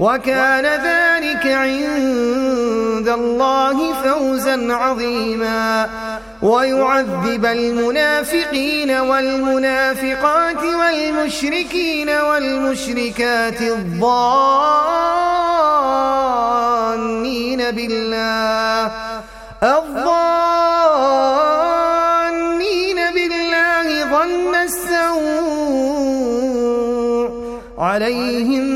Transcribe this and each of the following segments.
وكان ذلك عند الله فوزا عظيما. ويعذب المنافقين والمنافقات والمشركين والمشركات الظانين بالله. الظانين بالله ظن السوء عليهم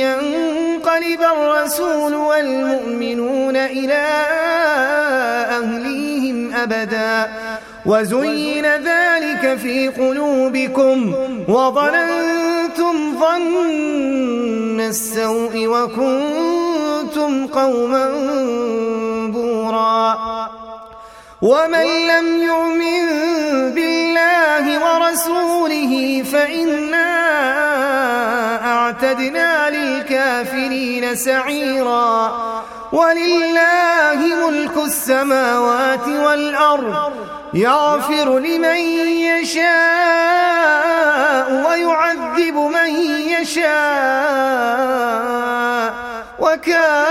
ينقلب الرسول والمؤمنون إلى أهليهم أبدا وزين ذلك في قلوبكم وظننتم ظن السوء وكنتم قوما بورا ومن لم يؤمن بالله ورسوله فإنا أعتدنا للكافرين سعيرا. ولله ملك السماوات والأرض. يغفر لمن يشاء ويعذب من يشاء. وكان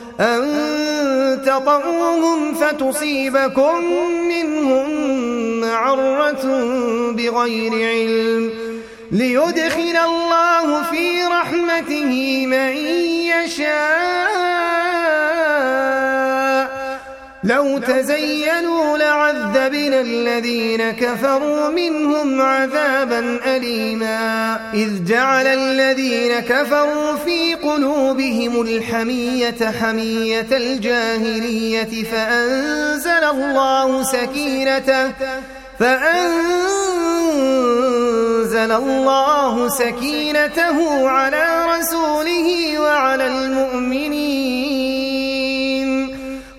أن تطؤوهم فتصيبكم منهم معرة بغير علم. ليدخل الله في رحمته من يشاء. لو تزينوا لعذبنا الذين كفروا منهم عذابا أليما. إذ جعل الذين كفروا في قلوبهم الحمية حمية الجاهلية فأنزل الله سكينته فأنزل الله سكينته على رسوله وعلى المؤمنين.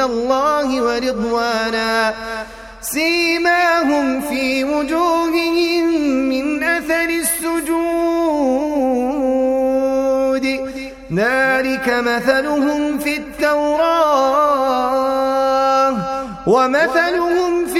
الله ورضوانا. سيماهم في وجوههم من أثر السجود. ذلك مثلهم في التوراة ومثلهم في